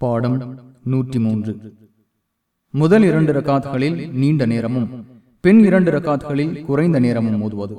பாடம் நூற்றி மூன்று முதல் இரண்டு ரகாத்களில் நீண்ட நேரமும் பின் இரண்டு ரகாத்களில் குறைந்த நேரமும் மோதுவது